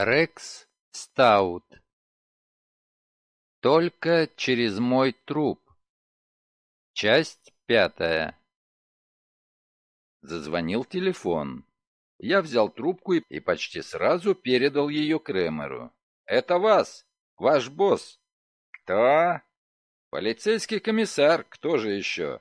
Рекс Стаут. Только через мой труп. Часть пятая. Зазвонил телефон. Я взял трубку и, и почти сразу передал ее Кремеру. «Это вас, ваш босс». «Кто?» «Полицейский комиссар, кто же еще?»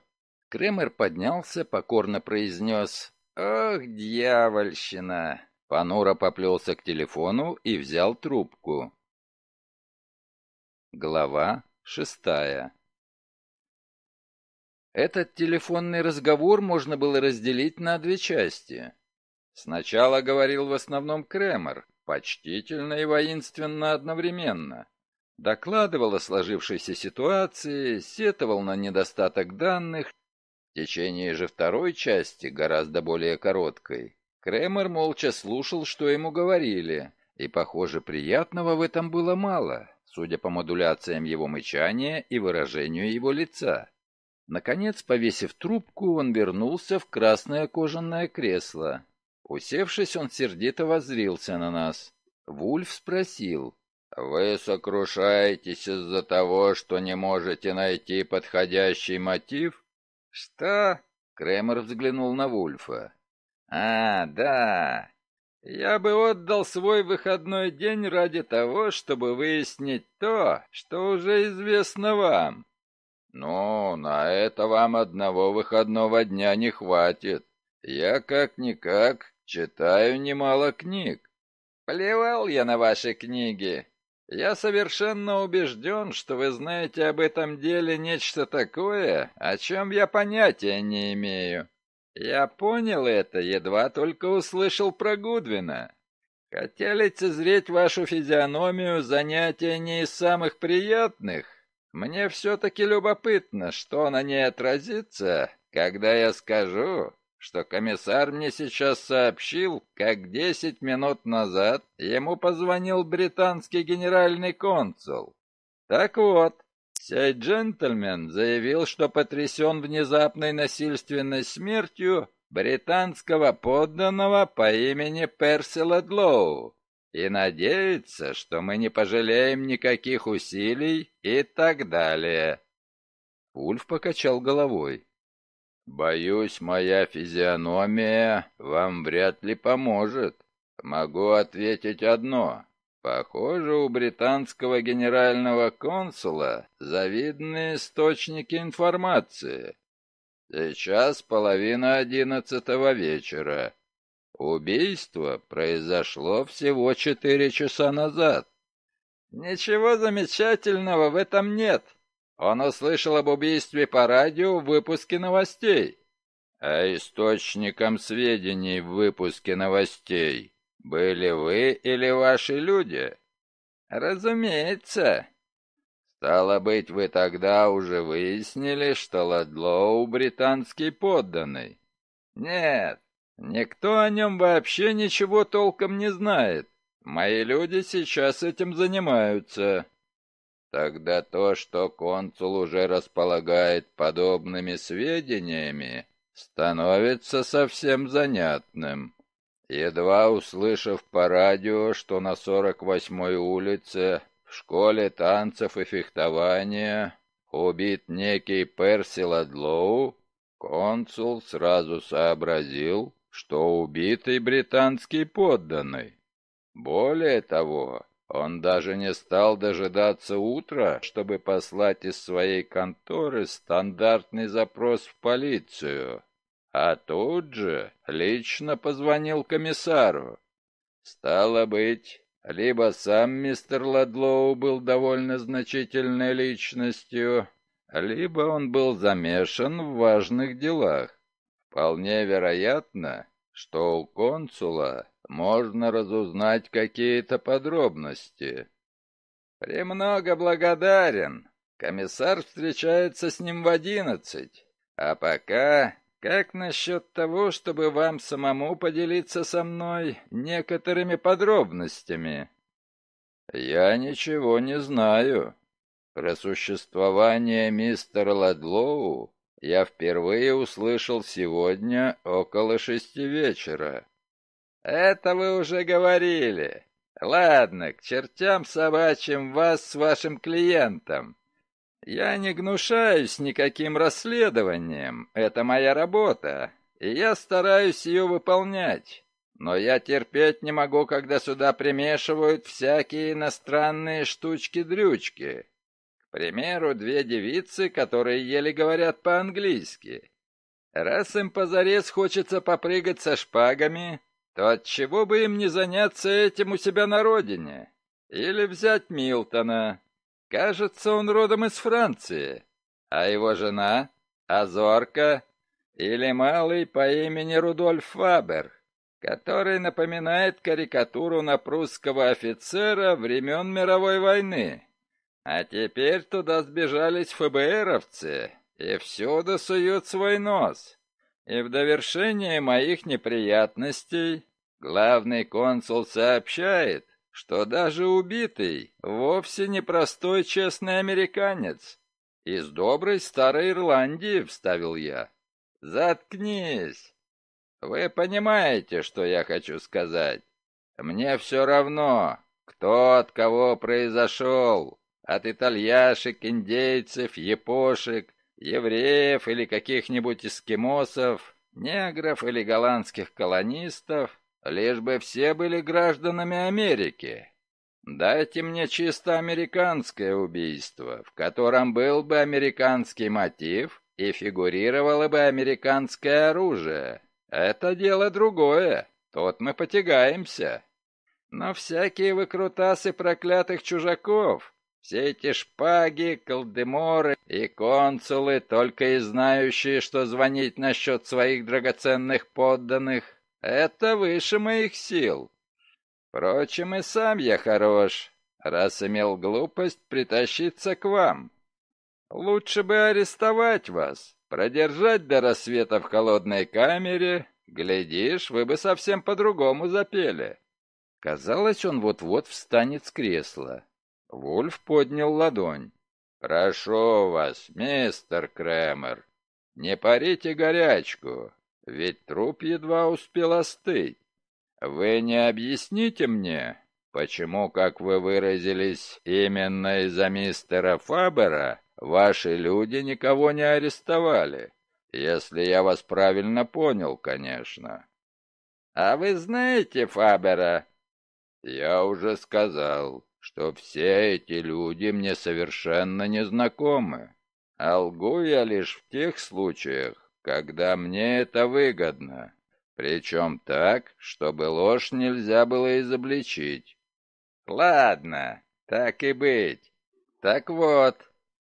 Кремер поднялся, покорно произнес. «Ох, дьявольщина! Понуро поплелся к телефону и взял трубку. Глава шестая Этот телефонный разговор можно было разделить на две части. Сначала говорил в основном Кремер, почтительно и воинственно одновременно. Докладывал о сложившейся ситуации, сетовал на недостаток данных. В течение же второй части, гораздо более короткой, Кремер молча слушал, что ему говорили, и, похоже, приятного в этом было мало, судя по модуляциям его мычания и выражению его лица. Наконец, повесив трубку, он вернулся в красное кожаное кресло. Усевшись, он сердито воззрился на нас. Вульф спросил, «Вы сокрушаетесь из-за того, что не можете найти подходящий мотив?» «Что?» — Кремер взглянул на Вульфа. А, да. Я бы отдал свой выходной день ради того, чтобы выяснить то, что уже известно вам. Ну, на это вам одного выходного дня не хватит. Я как-никак читаю немало книг. Плевал я на ваши книги. Я совершенно убежден, что вы знаете об этом деле нечто такое, о чем я понятия не имею. Я понял это, едва только услышал про Гудвина. Хотя лицезреть вашу физиономию занятие не из самых приятных. Мне все-таки любопытно, что на ней отразится, когда я скажу, что комиссар мне сейчас сообщил, как десять минут назад ему позвонил британский генеральный консул. Так вот, Сей джентльмен заявил, что потрясен внезапной насильственной смертью британского подданного по имени Перси Ледлоу и надеется, что мы не пожалеем никаких усилий и так далее. Ульф покачал головой. «Боюсь, моя физиономия вам вряд ли поможет. Могу ответить одно. Похоже, у британского генерального консула завидные источники информации. Сейчас половина одиннадцатого вечера. Убийство произошло всего четыре часа назад. Ничего замечательного в этом нет. Он услышал об убийстве по радио в выпуске новостей. А источником сведений в выпуске новостей были вы или ваши люди? Разумеется. Стало быть, вы тогда уже выяснили, что Ладлоу британский подданный? Нет, никто о нем вообще ничего толком не знает. Мои люди сейчас этим занимаются. Тогда то, что консул уже располагает подобными сведениями, становится совсем занятным. Едва услышав по радио, что на 48-й улице в школе танцев и фехтования убит некий Перси Ладлоу, консул сразу сообразил, что убитый британский подданный. Более того, он даже не стал дожидаться утра, чтобы послать из своей конторы стандартный запрос в полицию. А тут же лично позвонил комиссару. Стало быть, либо сам мистер Ладлоу был довольно значительной личностью, либо он был замешан в важных делах. Вполне вероятно, что у консула можно разузнать какие-то подробности. «Премного благодарен. Комиссар встречается с ним в одиннадцать. А пока как насчет того, чтобы вам самому поделиться со мной некоторыми подробностями? Я ничего не знаю. Про существование мистера Ладлоу я впервые услышал сегодня около шести вечера. Это вы уже говорили. Ладно, к чертям собачьим вас с вашим клиентом. Я не гнушаюсь никаким расследованием, это моя работа, и я стараюсь ее выполнять. Но я терпеть не могу, когда сюда примешивают всякие иностранные штучки-дрючки. К примеру, две девицы, которые еле говорят по-английски. Раз им позарез хочется попрыгать со шпагами, то отчего бы им не заняться этим у себя на родине? Или взять Милтона. Кажется, он родом из Франции. А его жена — Азорка или малый по имени Рудольф Фабер, который напоминает карикатуру на прусского офицера времен мировой войны. А теперь туда сбежались ФБРовцы и всюду суют свой нос. И в довершение моих неприятностей главный консул сообщает, что даже убитый вовсе не простой честный американец. Из доброй старой Ирландии, вставил я. Заткнись. Вы понимаете, что я хочу сказать? Мне все равно, кто от кого произошел. От итальяшек, индейцев, япошек, евреев или каких-нибудь эскимосов, негров или голландских колонистов, лишь бы все были гражданами Америки. Дайте мне чисто американское убийство, в котором был бы американский мотив и фигурировало бы американское оружие. Это дело другое, тут мы потягаемся. Но всякие выкрутасы проклятых чужаков, все эти шпаги, колдеморы и консулы, только и знающие, что звонить насчет своих драгоценных подданных, это выше моих сил. Впрочем, и сам я хорош, раз имел глупость притащиться к вам. Лучше бы арестовать вас, продержать до рассвета в холодной камере, глядишь, вы бы совсем по-другому запели. Казалось, он вот-вот встанет с кресла. Вульф поднял ладонь. «Прошу вас, мистер Кремер, не парите горячку, ведь труп едва успел остыть. Вы не объясните мне, почему, как вы выразились, именно из-за мистера Фабера ваши люди никого не арестовали, если я вас правильно понял, конечно». «А вы знаете Фабера?» «Я уже сказал что все эти люди мне совершенно незнакомы, а лгу я лишь в тех случаях, когда мне это выгодно, причем так, чтобы ложь нельзя было изобличить. Ладно, так и быть. Так вот,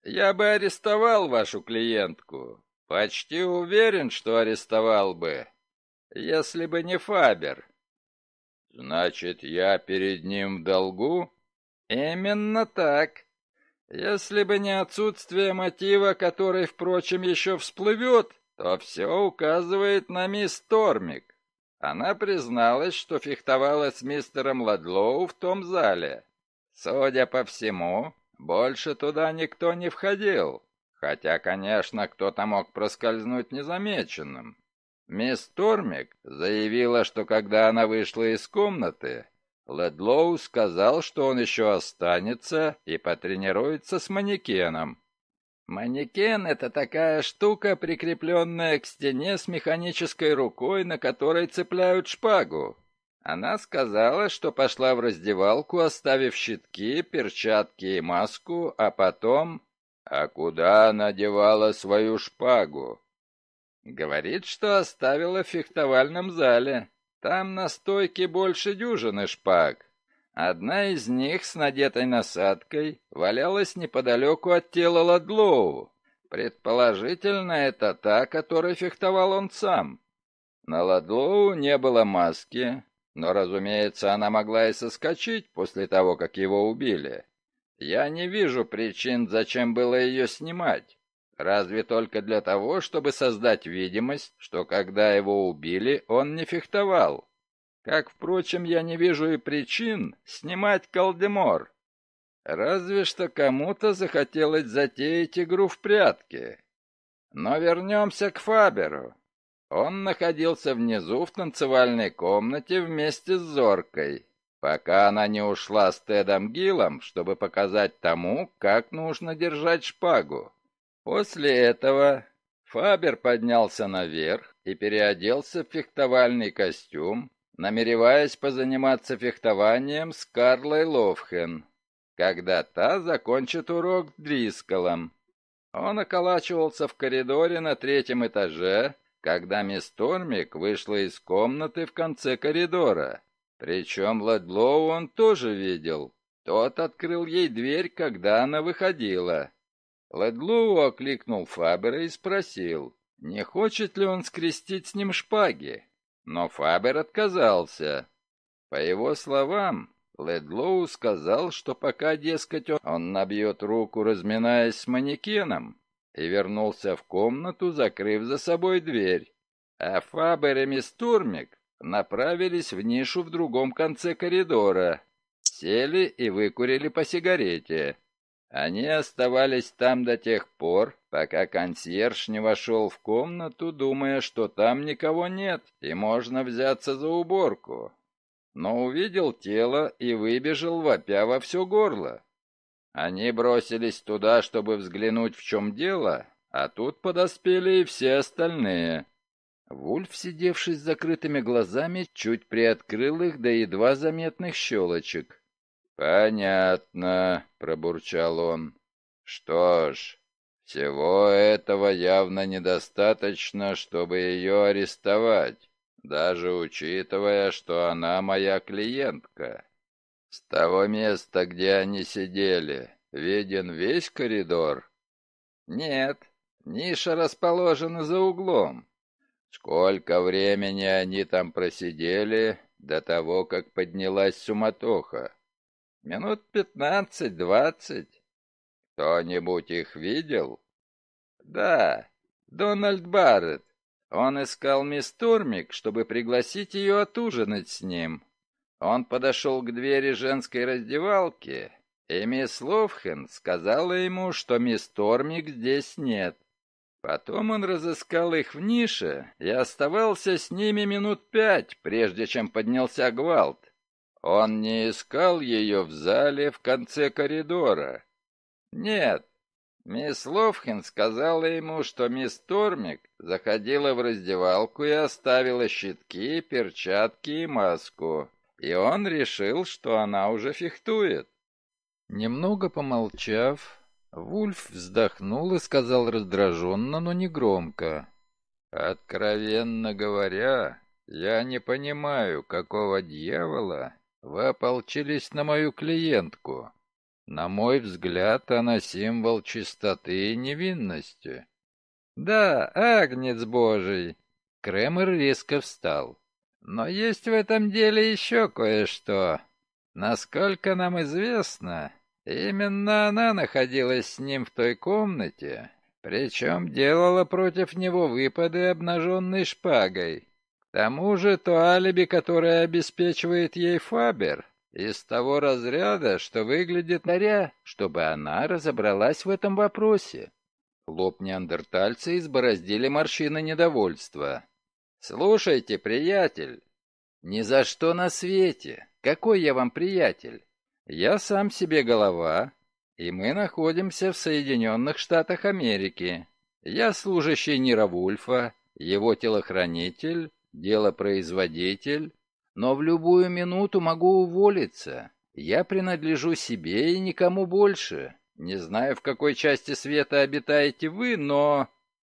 я бы арестовал вашу клиентку. Почти уверен, что арестовал бы, если бы не Фабер. Значит, я перед ним в долгу? Именно так. Если бы не отсутствие мотива, который, впрочем, еще всплывет, то все указывает на мисс Тормик. Она призналась, что фехтовала с мистером Ладлоу в том зале. Судя по всему, больше туда никто не входил, хотя, конечно, кто-то мог проскользнуть незамеченным. Мисс Тормик заявила, что когда она вышла из комнаты, Ледлоу сказал, что он еще останется и потренируется с манекеном. Манекен — это такая штука, прикрепленная к стене с механической рукой, на которой цепляют шпагу. Она сказала, что пошла в раздевалку, оставив щитки, перчатки и маску, а потом... А куда она девала свою шпагу? Говорит, что оставила в фехтовальном зале. Там на стойке больше дюжины шпаг. Одна из них с надетой насадкой валялась неподалеку от тела Ладлоу. Предположительно, это та, которой фехтовал он сам. На Ладлоу не было маски, но, разумеется, она могла и соскочить после того, как его убили. Я не вижу причин, зачем было ее снимать. Разве только для того, чтобы создать видимость, что когда его убили, он не фехтовал. Как, впрочем, я не вижу и причин снимать Калдемор. Разве что кому-то захотелось затеять игру в прятки. Но вернемся к Фаберу. Он находился внизу в танцевальной комнате вместе с Зоркой. пока она не ушла с Тедом Гиллом, чтобы показать тому, как нужно держать шпагу. После этого Фабер поднялся наверх и переоделся в фехтовальный костюм, намереваясь позаниматься фехтованием с Карлой Ловхен, когда та закончит урок Дрисколом. Он околачивался в коридоре на третьем этаже, когда мисс Тормик вышла из комнаты в конце коридора. Причем Ладлоу он тоже видел. Тот открыл ей дверь, когда она выходила. Ладлоу окликнул Фабера и спросил, не хочет ли он скрестить с ним шпаги. Но Фабер отказался. По его словам, Ледлоу сказал, что пока, дескать, он набьет руку, разминаясь с манекеном, и вернулся в комнату, закрыв за собой дверь. А Фабер и Мистурмик направились в нишу в другом конце коридора, сели и выкурили по сигарете. Они оставались там до тех пор, пока консьерж не вошел в комнату, думая, что там никого нет и можно взяться за уборку но увидел тело и выбежал, вопя во все горло. Они бросились туда, чтобы взглянуть, в чем дело, а тут подоспели и все остальные. Вульф, сидевший с закрытыми глазами, чуть приоткрыл их до едва заметных щелочек. «Понятно», — пробурчал он. «Что ж, всего этого явно недостаточно, чтобы ее арестовать даже учитывая, что она моя клиентка. С того места, где они сидели, виден весь коридор? Нет, ниша расположена за углом. Сколько времени они там просидели до того, как поднялась суматоха? Минут пятнадцать-двадцать. Кто-нибудь их видел? Да, Дональд Барретт. Он искал мисс Тормик, чтобы пригласить ее отужинать с ним. Он подошел к двери женской раздевалки, и мисс Ловхен сказала ему, что мисс Тормик здесь нет. Потом он разыскал их в нише и оставался с ними минут пять, прежде чем поднялся гвалт. Он не искал ее в зале в конце коридора. Нет, Мисс Ловхин сказала ему, что мисс Тормик заходила в раздевалку и оставила щитки, перчатки и маску, и он решил, что она уже фехтует. Немного помолчав, Вульф вздохнул и сказал раздраженно, но не громко. «Откровенно говоря, я не понимаю, какого дьявола вы ополчились на мою клиентку. На мой взгляд, она символ чистоты и невинности. Да, агнец божий. Кремер резко встал. Но есть в этом деле еще кое-что. Насколько нам известно, именно она находилась с ним в той комнате, причем делала против него выпады обнаженной шпагой. К тому же то алиби, которое обеспечивает ей Фабер, из того разряда, что выглядит наря, чтобы она разобралась в этом вопросе. Лоб неандертальца избороздили морщины недовольства. «Слушайте, приятель, ни за что на свете. Какой я вам приятель? Я сам себе голова, и мы находимся в Соединенных Штатах Америки. Я служащий Нира Вульфа, его телохранитель, делопроизводитель, но в любую минуту могу уволиться. Я принадлежу себе и никому больше. Не знаю, в какой части света обитаете вы, но...»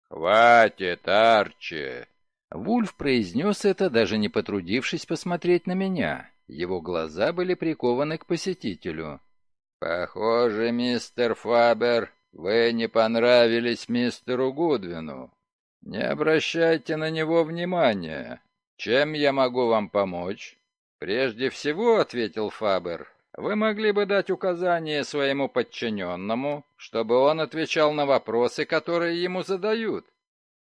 «Хватит, Арчи!» Вульф произнес это, даже не потрудившись посмотреть на меня. Его глаза были прикованы к посетителю. «Похоже, мистер Фабер, вы не понравились мистеру Гудвину. Не обращайте на него внимания. «Чем я могу вам помочь?» «Прежде всего», — ответил Фабер, — «вы могли бы дать указание своему подчиненному, чтобы он отвечал на вопросы, которые ему задают».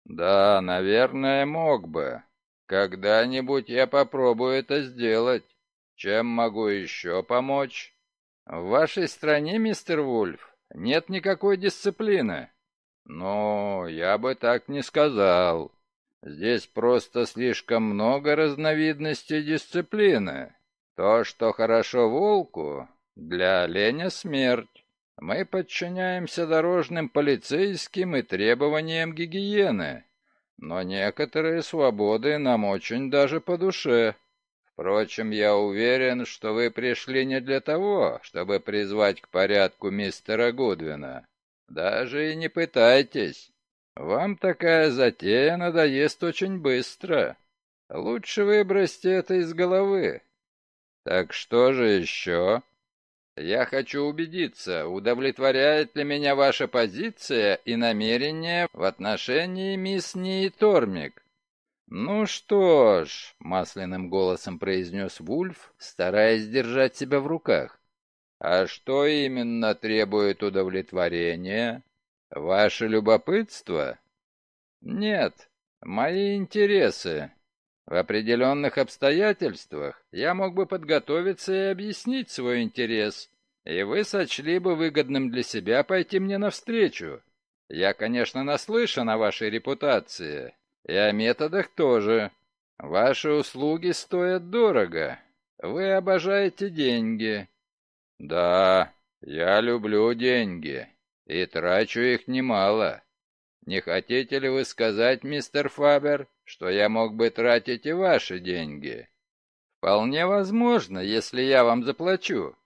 «Да, наверное, мог бы. Когда-нибудь я попробую это сделать. Чем могу еще помочь?» «В вашей стране, мистер Вульф, нет никакой дисциплины». «Ну, я бы так не сказал. Здесь просто слишком много разновидностей дисциплины. То, что хорошо волку, для оленя смерть. Мы подчиняемся дорожным полицейским и требованиям гигиены, но некоторые свободы нам очень даже по душе. Впрочем, я уверен, что вы пришли не для того, чтобы призвать к порядку мистера Гудвина. Даже и не пытайтесь. Вам такая затея надоест очень быстро. Лучше выбросьте это из головы. Так что же еще? Я хочу убедиться, удовлетворяет ли меня ваша позиция и намерение в отношении мисс Нии Тормик. «Ну что ж», — масляным голосом произнес Вульф, стараясь держать себя в руках. «А что именно требует удовлетворения? Ваше любопытство?» «Нет, мои интересы. В определенных обстоятельствах я мог бы подготовиться и объяснить свой интерес, и вы сочли бы выгодным для себя пойти мне навстречу. Я, конечно, наслышан о вашей репутации, и о методах тоже. Ваши услуги стоят дорого. Вы обожаете деньги. Да, я люблю деньги, и трачу их немало. Не хотите ли вы сказать, мистер Фабер, что я мог бы тратить и ваши деньги? Вполне возможно, если я вам заплачу.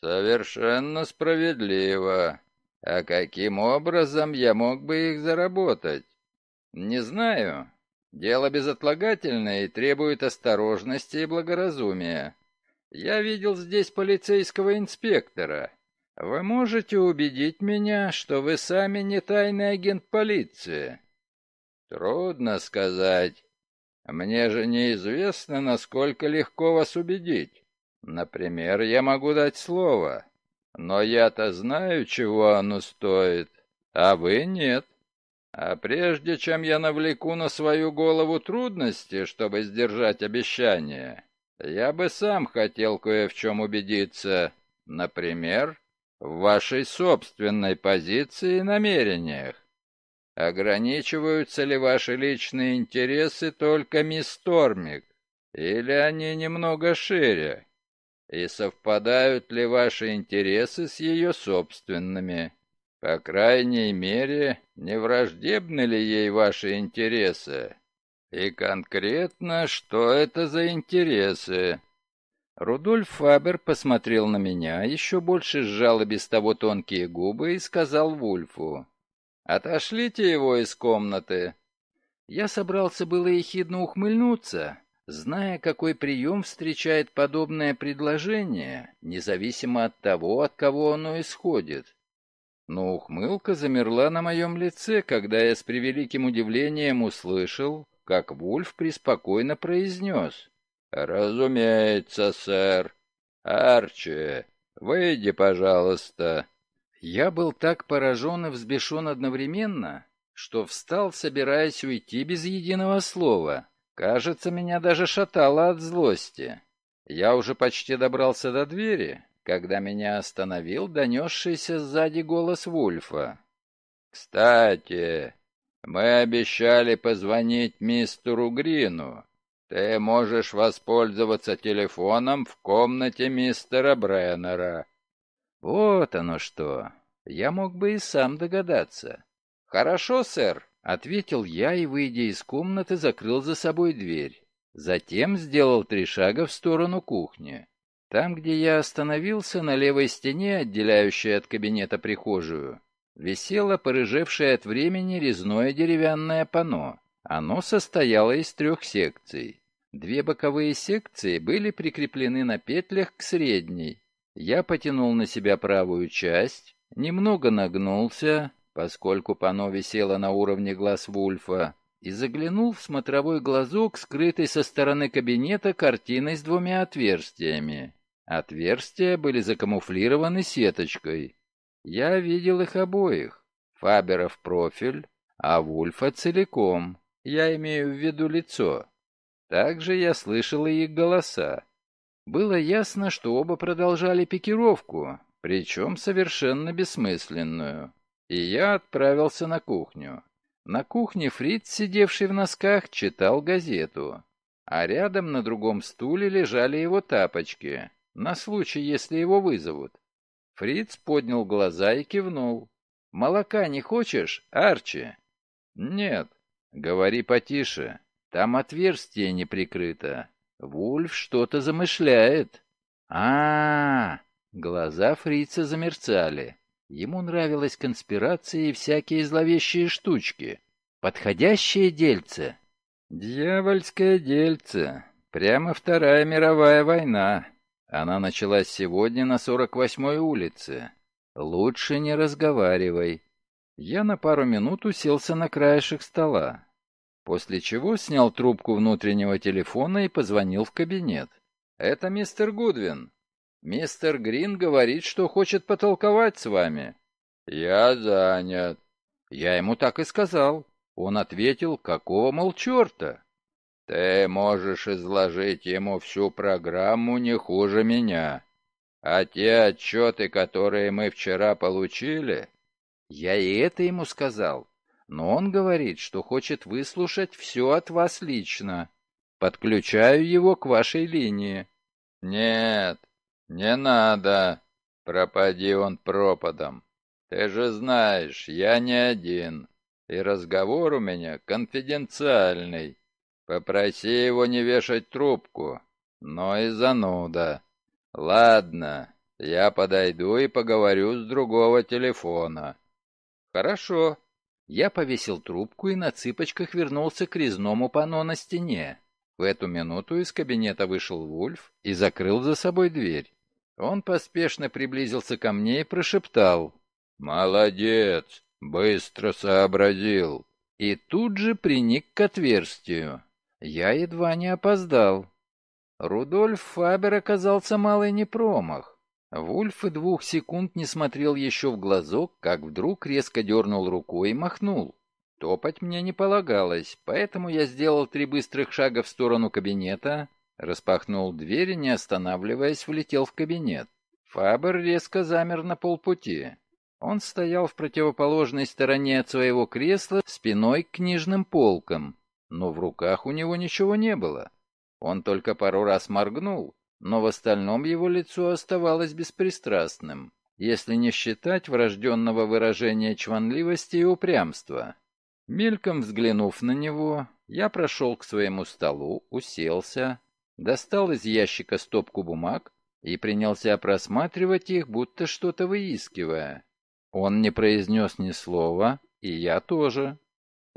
Совершенно справедливо. А каким образом я мог бы их заработать? Не знаю. Дело безотлагательное и требует осторожности и благоразумия. Я видел здесь полицейского инспектора. Вы можете убедить меня, что вы сами не тайный агент полиции? Трудно сказать. Мне же неизвестно, насколько легко вас убедить. Например, я могу дать слово, но я-то знаю, чего оно стоит, а вы нет. А прежде чем я навлеку на свою голову трудности, чтобы сдержать обещание, я бы сам хотел кое в чем убедиться. Например, в вашей собственной позиции и намерениях. Ограничиваются ли ваши личные интересы только мисс Тормик, или они немного шире? И совпадают ли ваши интересы с ее собственными? По крайней мере, не враждебны ли ей ваши интересы? И конкретно, что это за интересы? Рудольф Фабер посмотрел на меня, еще больше сжал и без того тонкие губы и сказал Вульфу. «Отошлите его из комнаты». Я собрался было ехидно ухмыльнуться, зная, какой прием встречает подобное предложение, независимо от того, от кого оно исходит. Но ухмылка замерла на моем лице, когда я с превеликим удивлением услышал, как Вульф преспокойно произнес. «Разумеется, сэр. Арчи, выйди, пожалуйста». Я был так поражен и взбешен одновременно, что встал, собираясь уйти без единого слова. Кажется, меня даже шатало от злости. Я уже почти добрался до двери, когда меня остановил донесшийся сзади голос Вульфа. «Кстати, мы обещали позвонить мистеру Грину. Ты можешь воспользоваться телефоном в комнате мистера Бреннера. Вот оно что. Я мог бы и сам догадаться. Хорошо, сэр, ответил я и, выйдя из комнаты, закрыл за собой дверь. Затем сделал три шага в сторону кухни. Там, где я остановился, на левой стене, отделяющей от кабинета прихожую, висело порыжевшее от времени резное деревянное панно. Оно состояло из трех секций. Две боковые секции были прикреплены на петлях к средней. Я потянул на себя правую часть, немного нагнулся, поскольку панно висело на уровне глаз Вульфа, и заглянул в смотровой глазок, скрытый со стороны кабинета картиной с двумя отверстиями. Отверстия были закамуфлированы сеточкой. Я видел их обоих. Фабера в профиль, а Вульфа целиком. Я имею в виду лицо. Также я слышал и их голоса. Было ясно, что оба продолжали пикировку, причем совершенно бессмысленную. И я отправился на кухню. На кухне Фриц, сидевший в носках, читал газету. а рядом на другом стуле лежали его тапочки, на случай, если его вызовут. Фриц поднял глаза и кивнул. «Молока не хочешь, Арчи?» «Нет. Говори потише. Там отверстие не прикрыто. Вульф что-то замышляет». А, -а, а Глаза фрица замерцали. Ему нравилась конспирация и всякие зловещие штучки. Подходящее дельце. Дьявольское дельце. Прямо Вторая мировая война. Она началась сегодня на 48-й улице. Лучше не разговаривай. Я на пару минут уселся на краешек стола, после чего снял трубку внутреннего телефона и позвонил в кабинет. «Это мистер Гудвин. Мистер Грин говорит, что хочет потолковать с вами». «Я занят». Я ему так и сказал. Он ответил, какого, мол, черта? Ты можешь изложить ему всю программу не хуже меня. А те отчеты, которые мы вчера получили... Я и это ему сказал. Но он говорит, что хочет выслушать все от вас лично. Подключаю его к вашей линии. Нет, не надо. Пропади он пропадом. Ты же знаешь, я не один. И разговор у меня конфиденциальный. Попроси его не вешать трубку, но и зануда. Ладно, я подойду и поговорю с другого телефона. Хорошо. Я повесил трубку и на цыпочках вернулся к резному панно на стене. В эту минуту из кабинета вышел Вульф и закрыл за собой дверь. Он поспешно приблизился ко мне и прошептал. «Молодец! Быстро сообразил!» И тут же приник к отверстию. Я едва не опоздал. Рудольф Фабер оказался малый не промах. Вульф и двух секунд не смотрел еще в глазок, как вдруг резко дернул рукой и махнул. Топать мне не полагалось, поэтому я сделал три быстрых шага в сторону кабинета, распахнул дверь и, не останавливаясь, влетел в кабинет. Фабер резко замер на полпути. Он стоял в противоположной стороне от своего кресла, спиной к книжным полкам но в руках у него ничего не было. Он только пару раз моргнул, но в остальном его лицо оставалось беспристрастным, если не считать врожденного выражения чванливости и упрямства. Мельком взглянув на него, я прошел к своему столу, уселся, достал из ящика стопку бумаг и принялся просматривать их, будто что-то выискивая. Он не произнес ни слова, и я тоже.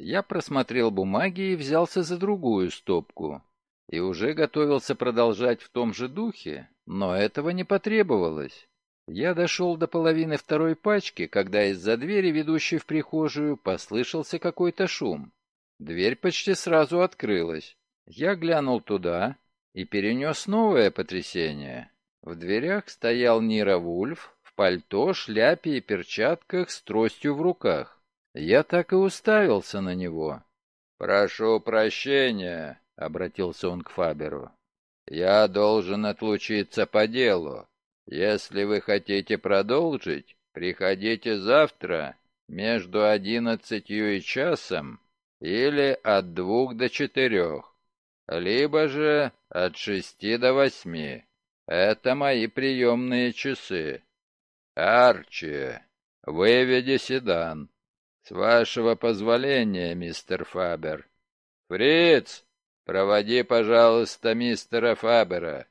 Я просмотрел бумаги и взялся за другую стопку. И уже готовился продолжать в том же духе, но этого не потребовалось. Я дошел до половины второй пачки, когда из-за двери, ведущей в прихожую, послышался какой-то шум. Дверь почти сразу открылась. Я глянул туда и перенес новое потрясение. В дверях стоял Нира Вульф в пальто, шляпе и перчатках с тростью в руках. Я так и уставился на него. «Прошу прощения», — обратился он к Фаберу. «Я должен отлучиться по делу. Если вы хотите продолжить, приходите завтра между одиннадцатью и часом или от двух до четырех, либо же от шести до восьми. Это мои приемные часы. Арчи, выведи седан. «С вашего позволения, мистер Фабер». «Фриц, проводи, пожалуйста, мистера Фабера».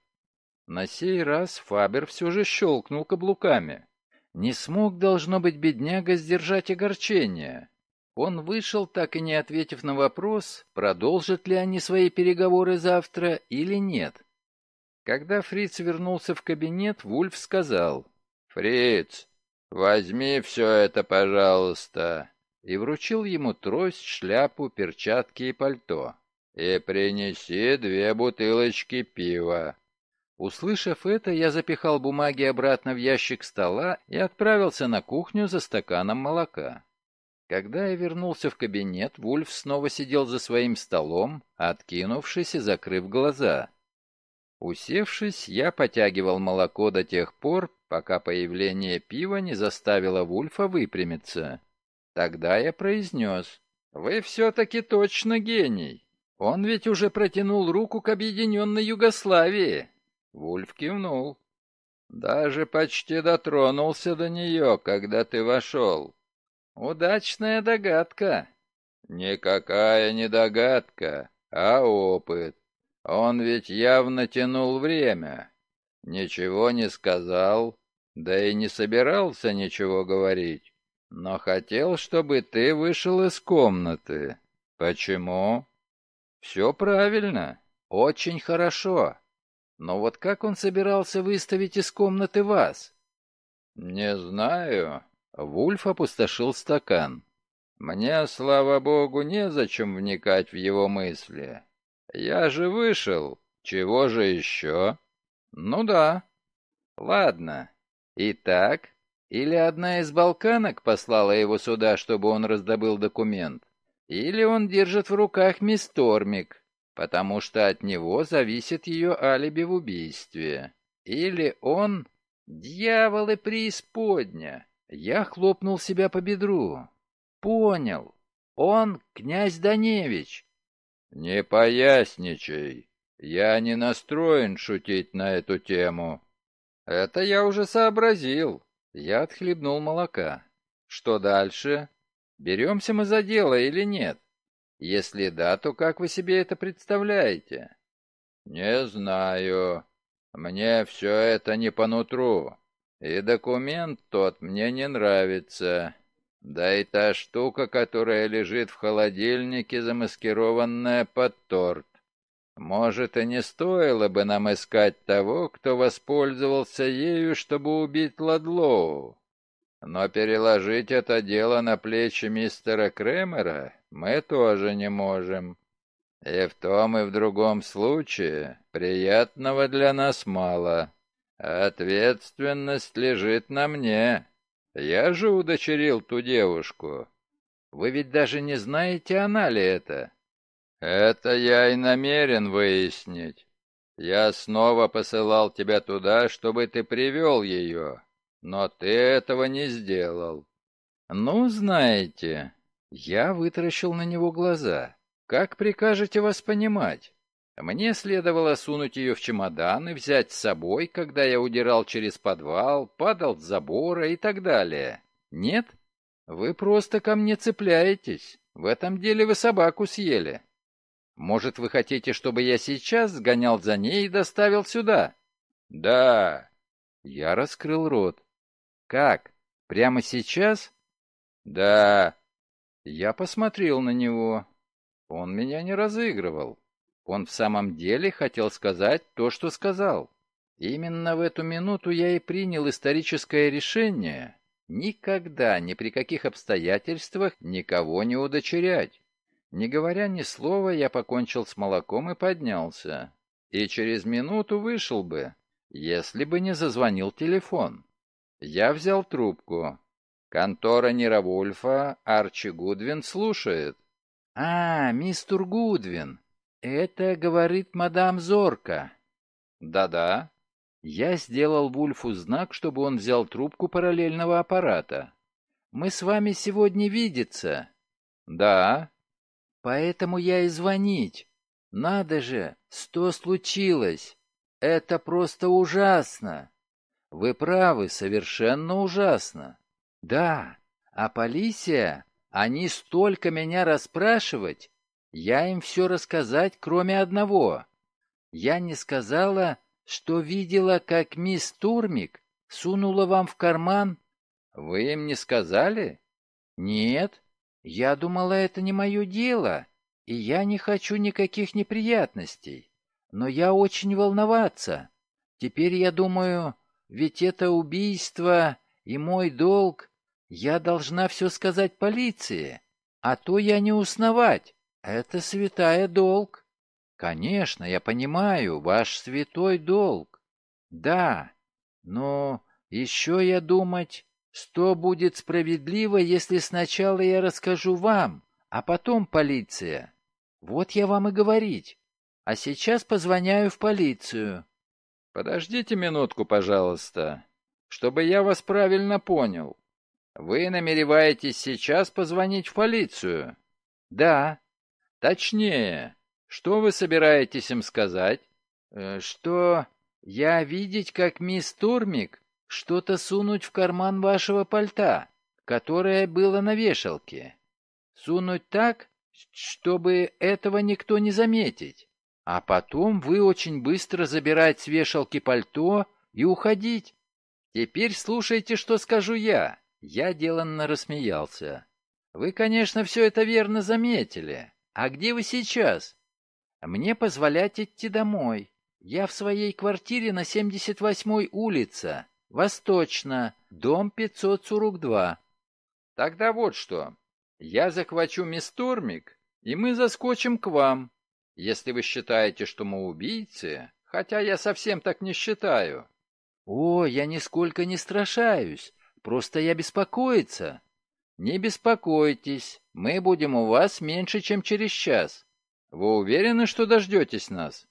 На сей раз Фабер все же щелкнул каблуками. Не смог, должно быть, бедняга сдержать огорчение. Он вышел, так и не ответив на вопрос, продолжат ли они свои переговоры завтра или нет. Когда Фриц вернулся в кабинет, Вульф сказал, «Фриц, возьми все это, пожалуйста и вручил ему трость, шляпу, перчатки и пальто. «И принеси две бутылочки пива». Услышав это, я запихал бумаги обратно в ящик стола и отправился на кухню за стаканом молока. Когда я вернулся в кабинет, Вульф снова сидел за своим столом, откинувшись и закрыв глаза. Усевшись, я потягивал молоко до тех пор, пока появление пива не заставило Вульфа выпрямиться. Тогда я произнес, «Вы все-таки точно гений. Он ведь уже протянул руку к объединенной Югославии. Вульф кивнул. Даже почти дотронулся до нее, когда ты вошел. Удачная догадка. Никакая не догадка, а опыт. Он ведь явно тянул время. Ничего не сказал, да и не собирался ничего говорить. Но хотел, чтобы ты вышел из комнаты. Почему? Все правильно. Очень хорошо. Но вот как он собирался выставить из комнаты вас? Не знаю. Вульф опустошил стакан. Мне, слава богу, незачем вникать в его мысли. Я же вышел. Чего же еще? Ну да. Ладно. Итак, или одна из балканок послала его сюда, чтобы он раздобыл документ, или он держит в руках мисс Тормик, потому что от него зависит ее алиби в убийстве. Или он... Дьяволы преисподня! Я хлопнул себя по бедру. Понял. Он князь Даневич. Не поясничай. Я не настроен шутить на эту тему. Это я уже сообразил. Я отхлебнул молока. Что дальше? Беремся мы за дело или нет? Если да, то как вы себе это представляете? Не знаю. Мне все это не по нутру. И документ тот мне не нравится. Да и та штука, которая лежит в холодильнике, замаскированная под торт. Может, и не стоило бы нам искать того, кто воспользовался ею, чтобы убить Ладлоу. Но переложить это дело на плечи мистера Кремера мы тоже не можем. И в том и в другом случае приятного для нас мало. Ответственность лежит на мне. Я же удочерил ту девушку. Вы ведь даже не знаете, она ли это? Это я и намерен выяснить. Я снова посылал тебя туда, чтобы ты привел ее. Но ты этого не сделал. Ну, знаете, я вытаращил на него глаза. Как прикажете вас понимать? Мне следовало сунуть ее в чемодан и взять с собой, когда я удирал через подвал, падал с забора и так далее. Нет? Вы просто ко мне цепляетесь. В этом деле вы собаку съели. Может, вы хотите, чтобы я сейчас сгонял за ней и доставил сюда? Да. Я раскрыл рот. «Как? Прямо сейчас?» «Да». Я посмотрел на него. Он меня не разыгрывал. Он в самом деле хотел сказать то, что сказал. Именно в эту минуту я и принял историческое решение никогда, ни при каких обстоятельствах никого не удочерять. Не говоря ни слова, я покончил с молоком и поднялся. И через минуту вышел бы, если бы не зазвонил телефон. Я взял трубку. Контора Неравульфа, Арчи Гудвин слушает. «А, мистер Гудвин, это, говорит мадам Зорка». «Да-да». Я сделал Вульфу знак, чтобы он взял трубку параллельного аппарата. «Мы с вами сегодня видеться». «Да». «Поэтому я и звонить. Надо же, что случилось? Это просто ужасно. Вы правы, совершенно ужасно. Да, а полиция, они столько меня расспрашивать, я им все рассказать, кроме одного. Я не сказала, что видела, как мисс Турмик сунула вам в карман. Вы им не сказали? Нет, я думала, это не мое дело, и я не хочу никаких неприятностей. Но я очень волноваться. Теперь я думаю, ведь это убийство и мой долг. Я должна все сказать полиции, а то я не усновать. Это святая долг. Конечно, я понимаю, ваш святой долг. Да, но еще я думать, что будет справедливо, если сначала я расскажу вам, а потом полиция. Вот я вам и говорить. А сейчас позвоняю в полицию. Подождите минутку, пожалуйста, чтобы я вас правильно понял. Вы намереваетесь сейчас позвонить в полицию? Да. Точнее, Что вы собираетесь им сказать? Э, что я видеть, как мисс Турмик что-то сунуть в карман вашего пальта, которое было на вешалке. Сунуть так, чтобы этого никто не заметить. А потом вы очень быстро забирать с вешалки пальто и уходить. Теперь слушайте, что скажу я. Я деланно рассмеялся. Вы, конечно, все это верно заметили. А где вы сейчас? Мне позволять идти домой. Я в своей квартире на 78-й улице. Восточно. Дом 542. Тогда вот что. Я захвачу мисс Тормик, и мы заскочим к вам. Если вы считаете, что мы убийцы, хотя я совсем так не считаю. О, я нисколько не страшаюсь. Просто я беспокоиться. Не беспокойтесь, мы будем у вас меньше, чем через час. Вы уверены, что дождетесь нас?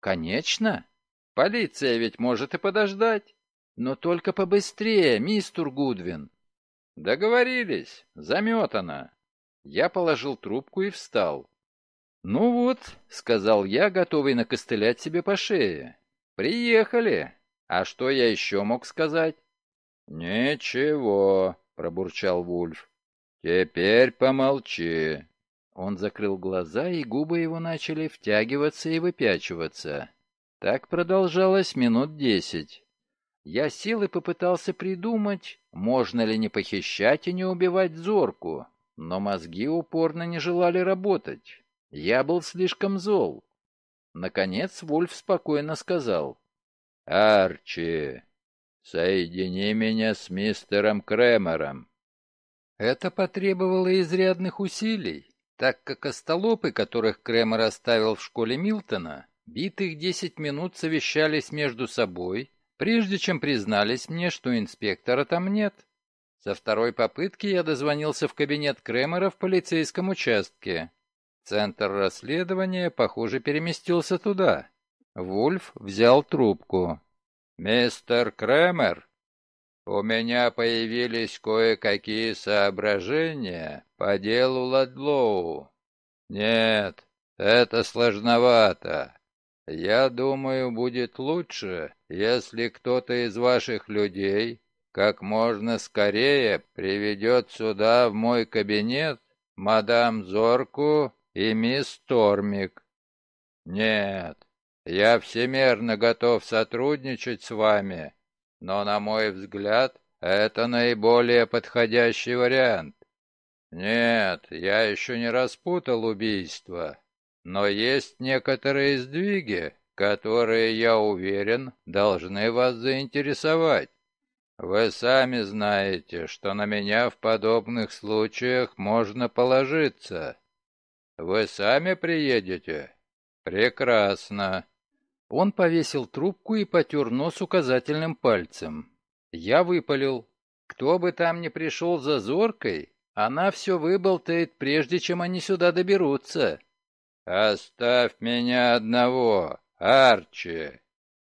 Конечно. Полиция ведь может и подождать. Но только побыстрее, мистер Гудвин. Договорились. Заметано. Я положил трубку и встал. «Ну вот», — сказал я, готовый накостылять себе по шее. «Приехали. А что я еще мог сказать?» «Ничего», — пробурчал Вульф. «Теперь помолчи». Он закрыл глаза, и губы его начали втягиваться и выпячиваться. Так продолжалось минут десять. Я сел и попытался придумать, можно ли не похищать и не убивать Зорку, но мозги упорно не желали работать. Я был слишком зол. Наконец Вольф спокойно сказал. «Арчи, Соедини меня с мистером Кремером. Это потребовало изрядных усилий, так как остолопы, которых Кремер оставил в школе Милтона, битых десять минут совещались между собой, прежде чем признались мне, что инспектора там нет. Со второй попытки я дозвонился в кабинет Кремера в полицейском участке. Центр расследования, похоже, переместился туда. Вульф взял трубку. «Мистер Кремер, у меня появились кое-какие соображения по делу Ладлоу. Нет, это сложновато. Я думаю, будет лучше, если кто-то из ваших людей как можно скорее приведет сюда в мой кабинет мадам Зорку и мисс Тормик. Нет, я всемерно готов сотрудничать с вами, но, на мой взгляд, это наиболее подходящий вариант. Нет, я еще не распутал убийство, но есть некоторые сдвиги, которые, я уверен, должны вас заинтересовать. Вы сами знаете, что на меня в подобных случаях можно положиться. Вы сами приедете? Прекрасно. Он повесил трубку и потер нос указательным пальцем. Я выпалил. Кто бы там ни пришел за зоркой, она все выболтает, прежде чем они сюда доберутся. «Оставь меня одного, Арчи!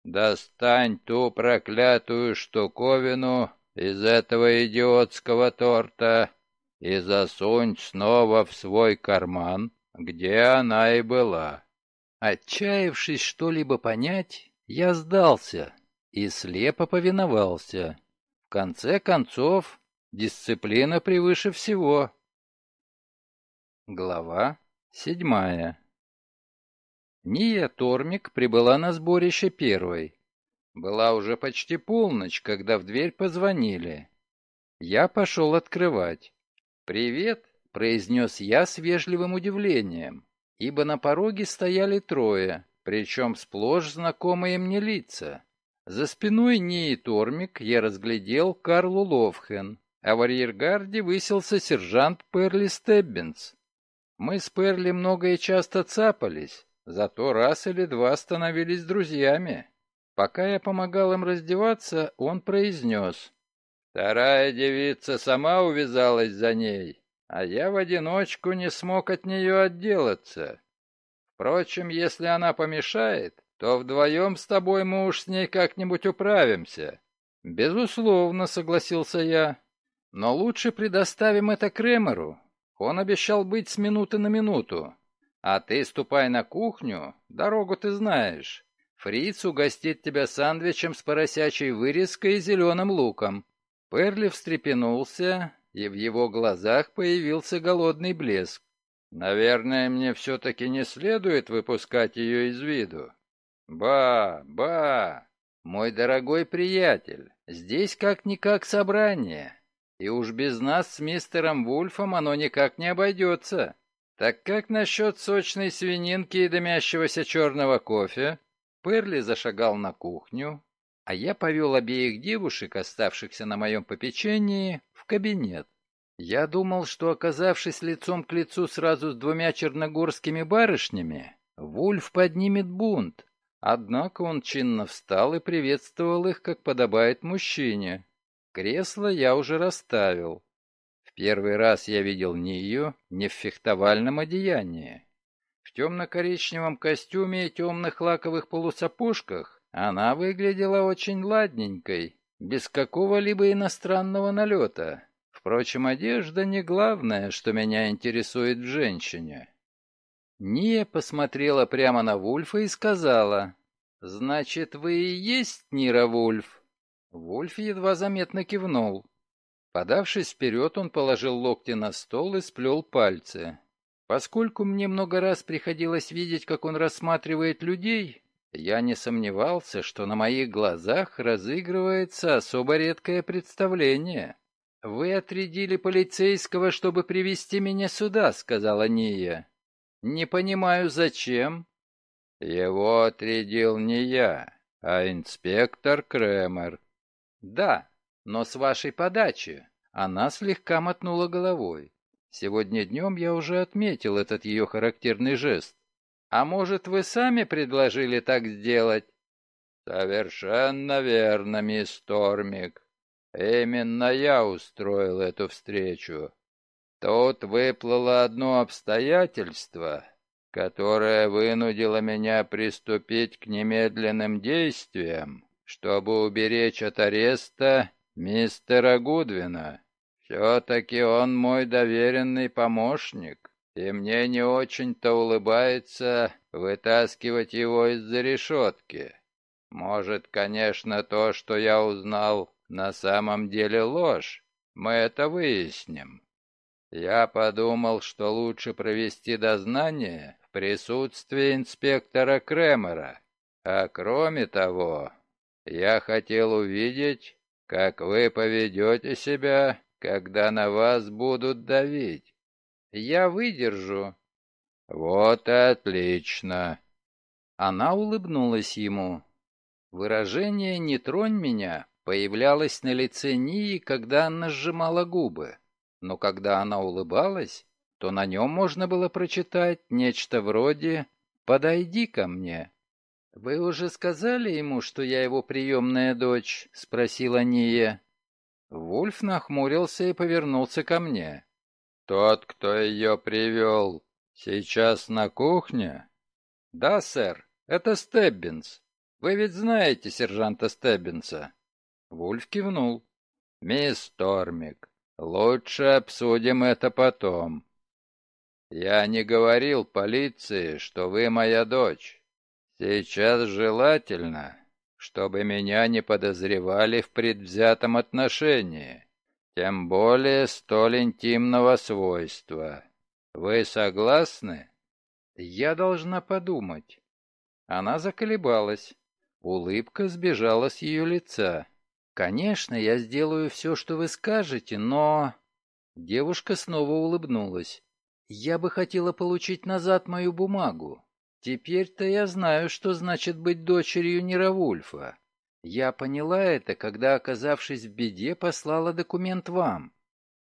Достань ту проклятую штуковину из этого идиотского торта и засунь снова в свой карман, где она и была». Отчаявшись что-либо понять, я сдался и слепо повиновался. В конце концов, дисциплина превыше всего. Глава седьмая Ния Тормик прибыла на сборище первой. Была уже почти полночь, когда в дверь позвонили. Я пошел открывать. «Привет», — произнес я с вежливым удивлением ибо на пороге стояли трое, причем сплошь знакомые мне лица. За спиной Нии Тормик я разглядел Карлу Ловхен, а в арьергарде высился сержант Перли Стеббинс. Мы с Перли много и часто цапались, зато раз или два становились друзьями. Пока я помогал им раздеваться, он произнес. «Вторая девица сама увязалась за ней а я в одиночку не смог от нее отделаться. Впрочем, если она помешает, то вдвоем с тобой мы уж с ней как-нибудь управимся. Безусловно, согласился я. Но лучше предоставим это Кремеру. Он обещал быть с минуты на минуту. А ты ступай на кухню, дорогу ты знаешь. Фриц угостит тебя сандвичем с поросячей вырезкой и зеленым луком». Перли встрепенулся, и в его глазах появился голодный блеск. «Наверное, мне все-таки не следует выпускать ее из виду». «Ба, ба, мой дорогой приятель, здесь как-никак собрание, и уж без нас с мистером Вульфом оно никак не обойдется. Так как насчет сочной свининки и дымящегося черного кофе?» Перли зашагал на кухню, а я повел обеих девушек, оставшихся на моем попечении, в кабинет. Я думал, что, оказавшись лицом к лицу сразу с двумя черногорскими барышнями, Вульф поднимет бунт. Однако он чинно встал и приветствовал их, как подобает мужчине. Кресло я уже расставил. Первый раз я видел не ее, не в фехтовальном одеянии. В темно-коричневом костюме и темных лаковых полусапожках она выглядела очень ладненькой, без какого-либо иностранного налета. Впрочем, одежда не главное, что меня интересует в женщине. Ния посмотрела прямо на Вульфа и сказала, «Значит, вы и есть Нира Вульф?» Вульф едва заметно кивнул. Подавшись вперед, он положил локти на стол и сплел пальцы. Поскольку мне много раз приходилось видеть, как он рассматривает людей, я не сомневался, что на моих глазах разыгрывается особо редкое представление. «Вы отрядили полицейского, чтобы привести меня сюда», — сказала Ния. «Не понимаю, зачем?» «Его отрядил не я, а инспектор Кремер». «Да, но с вашей подачи». Она слегка мотнула головой. Сегодня днем я уже отметил этот ее характерный жест. «А может, вы сами предложили так сделать?» «Совершенно верно, мисс Тормик. Именно я устроил эту встречу. Тут выплыло одно обстоятельство, которое вынудило меня приступить к немедленным действиям, чтобы уберечь от ареста мистера Гудвина. Все-таки он мой доверенный помощник, и мне не очень-то улыбается вытаскивать его из-за решетки. Может, конечно, то, что я узнал, на самом деле ложь. Мы это выясним. Я подумал, что лучше провести дознание в присутствии инспектора Кремера. А кроме того, я хотел увидеть, как вы поведете себя, когда на вас будут давить. Я выдержу. Вот и отлично. Она улыбнулась ему. Выражение «не тронь меня» появлялась на лице Нии, когда она сжимала губы. Но когда она улыбалась, то на нем можно было прочитать нечто вроде «Подойди ко мне». «Вы уже сказали ему, что я его приемная дочь?» — спросила Ния. Вульф нахмурился и повернулся ко мне. «Тот, кто ее привел, сейчас на кухне?» «Да, сэр, это Стеббинс. Вы ведь знаете сержанта Стеббинса?» Вульф кивнул. «Мисс Тормик, лучше обсудим это потом. Я не говорил полиции, что вы моя дочь. Сейчас желательно, чтобы меня не подозревали в предвзятом отношении, тем более столь интимного свойства. Вы согласны?» «Я должна подумать». Она заколебалась. Улыбка сбежала с ее лица. «Конечно, я сделаю все, что вы скажете, но...» Девушка снова улыбнулась. «Я бы хотела получить назад мою бумагу. Теперь-то я знаю, что значит быть дочерью Неравульфа. Я поняла это, когда, оказавшись в беде, послала документ вам.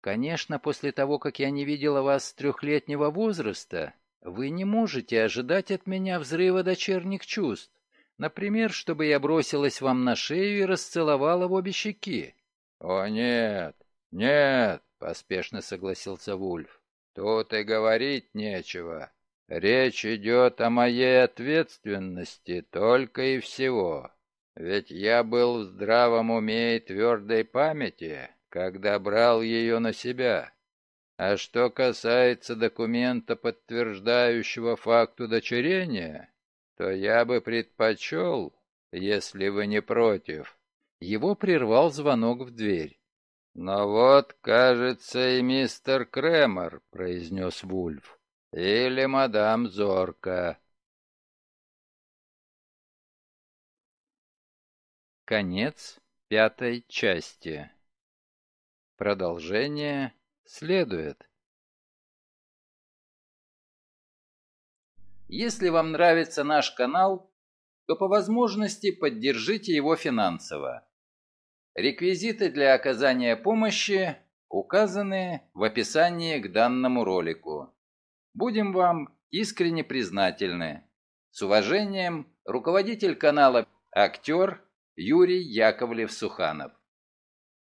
Конечно, после того, как я не видела вас с трехлетнего возраста, вы не можете ожидать от меня взрыва дочерних чувств. Например, чтобы я бросилась вам на шею и расцеловала в обе щеки. — О, нет, нет, — поспешно согласился Вульф. — Тут и говорить нечего. Речь идет о моей ответственности только и всего. Ведь я был в здравом уме и твердой памяти, когда брал ее на себя. А что касается документа, подтверждающего факт удочерения, то я бы предпочел, если вы не против. Его прервал звонок в дверь. «Но вот, кажется, и мистер Кремер», — произнес Вульф. «Или мадам Зорка». Конец пятой части. Продолжение следует. Если вам нравится наш канал, то по возможности поддержите его финансово. Реквизиты для оказания помощи указаны в описании к данному ролику. Будем вам искренне признательны. С уважением, руководитель канала «Актер» Юрий Яковлев-Суханов.